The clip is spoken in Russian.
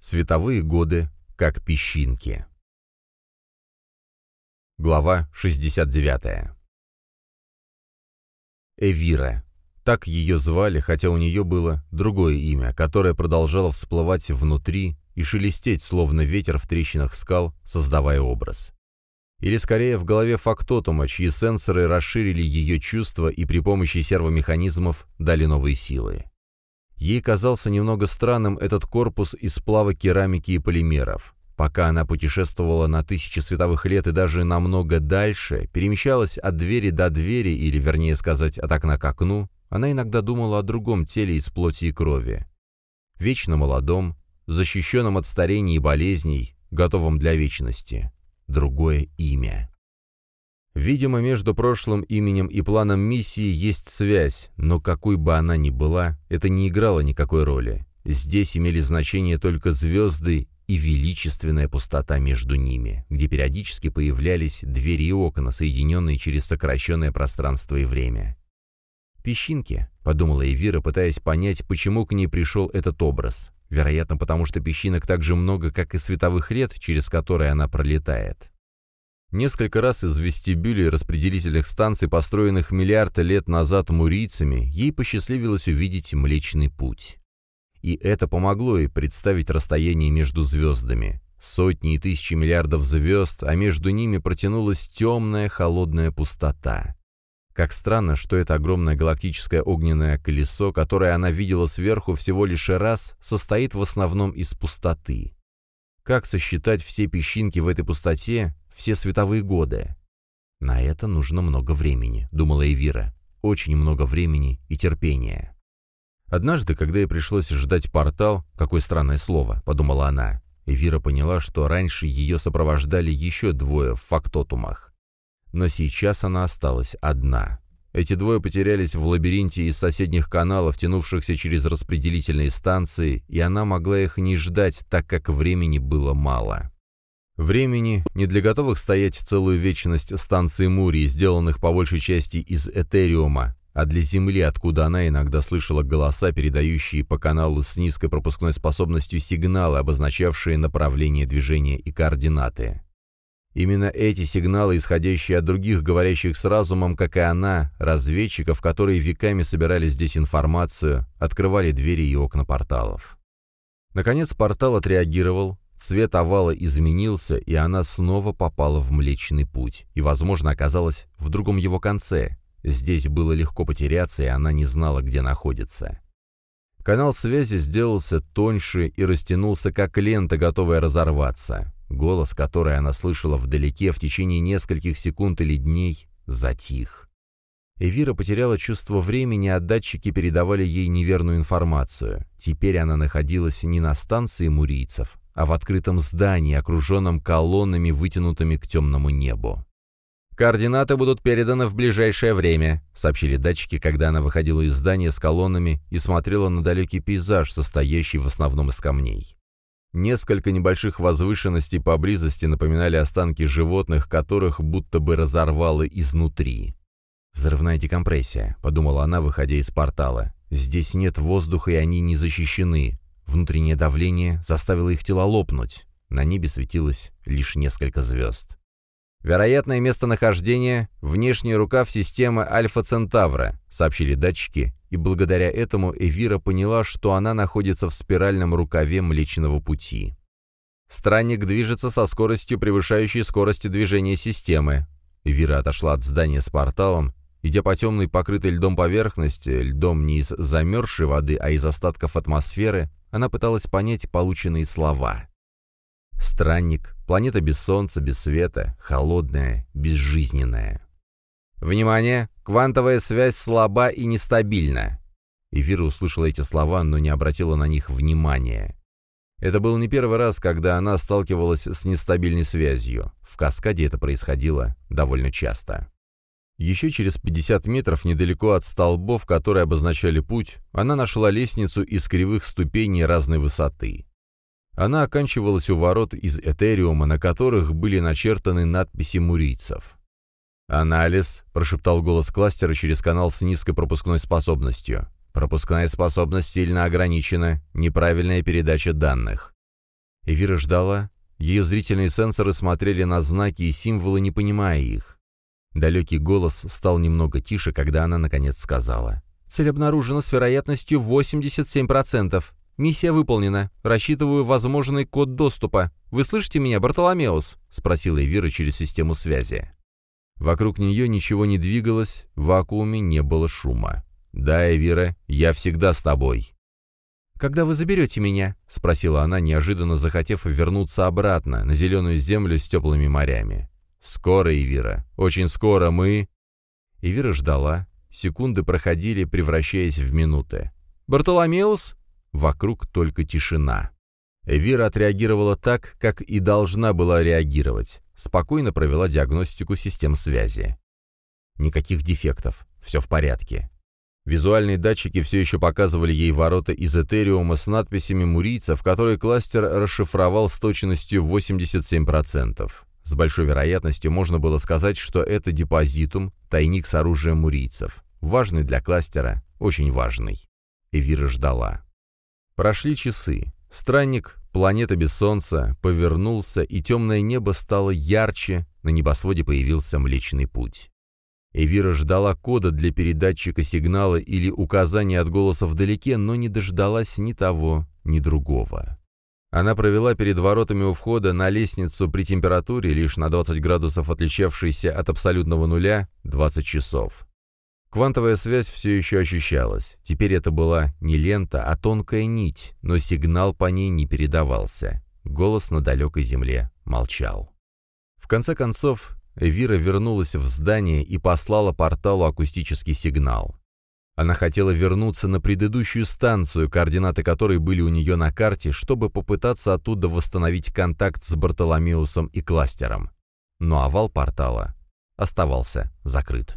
Световые годы как песчинки. Глава 69. Эвира. Так ее звали, хотя у нее было другое имя, которое продолжало всплывать внутри и шелестеть, словно ветер в трещинах скал, создавая образ. Или скорее в голове фактотума, чьи сенсоры расширили ее чувства и при помощи сервомеханизмов дали новые силы. Ей казался немного странным этот корпус из сплава керамики и полимеров. Пока она путешествовала на тысячи световых лет и даже намного дальше, перемещалась от двери до двери, или, вернее сказать, от окна к окну, она иногда думала о другом теле из плоти и крови. Вечно молодом, защищенном от старений и болезней, готовом для вечности. Другое имя. Видимо, между прошлым именем и планом миссии есть связь, но какой бы она ни была, это не играло никакой роли. Здесь имели значение только звезды и величественная пустота между ними, где периодически появлялись двери и окна, соединенные через сокращенное пространство и время. «Песчинки», — подумала Эвира, пытаясь понять, почему к ней пришел этот образ. Вероятно, потому что песчинок так же много, как и световых лет, через которые она пролетает. Несколько раз из вестибюлей распределительных станций, построенных миллиарды лет назад мурийцами, ей посчастливилось увидеть Млечный Путь. И это помогло ей представить расстояние между звездами. Сотни и тысячи миллиардов звезд, а между ними протянулась темная холодная пустота. Как странно, что это огромное галактическое огненное колесо, которое она видела сверху всего лишь раз, состоит в основном из пустоты. Как сосчитать все песчинки в этой пустоте, все световые годы. На это нужно много времени, думала Эвира. Очень много времени и терпения. Однажды, когда ей пришлось ждать портал, какое странное слово, подумала она, Эвира поняла, что раньше ее сопровождали еще двое в фактотумах. Но сейчас она осталась одна. Эти двое потерялись в лабиринте из соседних каналов, тянувшихся через распределительные станции, и она могла их не ждать, так как времени было мало. Времени не для готовых стоять целую вечность станции Мурии, сделанных по большей части из Этериума, а для Земли, откуда она иногда слышала голоса, передающие по каналу с низкой пропускной способностью сигналы, обозначавшие направление движения и координаты. Именно эти сигналы, исходящие от других, говорящих с разумом, как и она, разведчиков, которые веками собирали здесь информацию, открывали двери и окна порталов. Наконец портал отреагировал, Цвет овала изменился, и она снова попала в Млечный Путь, и, возможно, оказалась в другом его конце. Здесь было легко потеряться, и она не знала, где находится. Канал связи сделался тоньше и растянулся, как лента, готовая разорваться. Голос, который она слышала вдалеке в течение нескольких секунд или дней, затих. Эвира потеряла чувство времени, а датчики передавали ей неверную информацию. Теперь она находилась не на станции мурийцев, а в открытом здании, окруженном колоннами, вытянутыми к темному небу. «Координаты будут переданы в ближайшее время», — сообщили датчики, когда она выходила из здания с колоннами и смотрела на далекий пейзаж, состоящий в основном из камней. Несколько небольших возвышенностей поблизости напоминали останки животных, которых будто бы разорвало изнутри. «Взрывная декомпрессия», — подумала она, выходя из портала. «Здесь нет воздуха, и они не защищены. Внутреннее давление заставило их тела лопнуть. На небе светилось лишь несколько звезд. «Вероятное местонахождение — внешний рукав системы Альфа-Центавра», — сообщили датчики, и благодаря этому Эвира поняла, что она находится в спиральном рукаве Млечного Пути. Странник движется со скоростью, превышающей скорость движения системы. Эвира отошла от здания с порталом, идя по темной покрытой льдом поверхности, льдом не из замерзшей воды, а из остатков атмосферы, она пыталась понять полученные слова. Странник, планета без солнца, без света, холодная, безжизненная. «Внимание! Квантовая связь слаба и нестабильна!» Эвира услышала эти слова, но не обратила на них внимания. Это был не первый раз, когда она сталкивалась с нестабильной связью. В каскаде это происходило довольно часто. Еще через 50 метров недалеко от столбов, которые обозначали путь, она нашла лестницу из кривых ступеней разной высоты. Она оканчивалась у ворот из Этериума, на которых были начертаны надписи мурийцев. «Анализ», — прошептал голос кластера через канал с низкой пропускной способностью. «Пропускная способность сильно ограничена. Неправильная передача данных. Эвира ждала. Ее зрительные сенсоры смотрели на знаки и символы, не понимая их. Далекий голос стал немного тише, когда она наконец сказала. «Цель обнаружена с вероятностью 87%. Миссия выполнена. Рассчитываю возможный код доступа. Вы слышите меня, Бартоломеус?» — спросила Эвира через систему связи. Вокруг нее ничего не двигалось, в вакууме не было шума. «Да, Эвира, я всегда с тобой». «Когда вы заберете меня?» — спросила она, неожиданно захотев вернуться обратно, на зеленую землю с теплыми морями. «Скоро, Эвира, очень скоро мы...» Эвира ждала. Секунды проходили, превращаясь в минуты. «Бартоломеус?» Вокруг только тишина. Эвира отреагировала так, как и должна была реагировать. Спокойно провела диагностику систем связи. Никаких дефектов. Все в порядке. Визуальные датчики все еще показывали ей ворота из Этериума с надписями мурийцев, которые кластер расшифровал с точностью 87%. С большой вероятностью можно было сказать, что это депозитум, тайник с оружием мурийцев. Важный для кластера, очень важный. Эвира ждала. Прошли часы. Странник, планета без солнца, повернулся, и темное небо стало ярче, на небосводе появился Млечный Путь. Эвира ждала кода для передатчика сигнала или указания от голоса вдалеке, но не дождалась ни того, ни другого. Она провела перед воротами у входа на лестницу при температуре, лишь на 20 градусов отличавшейся от абсолютного нуля, 20 часов. Квантовая связь все еще ощущалась. Теперь это была не лента, а тонкая нить, но сигнал по ней не передавался. Голос на далекой земле молчал. В конце концов, Вира вернулась в здание и послала порталу акустический сигнал. Она хотела вернуться на предыдущую станцию, координаты которой были у нее на карте, чтобы попытаться оттуда восстановить контакт с Бартоломеусом и кластером. Но овал портала оставался закрыт.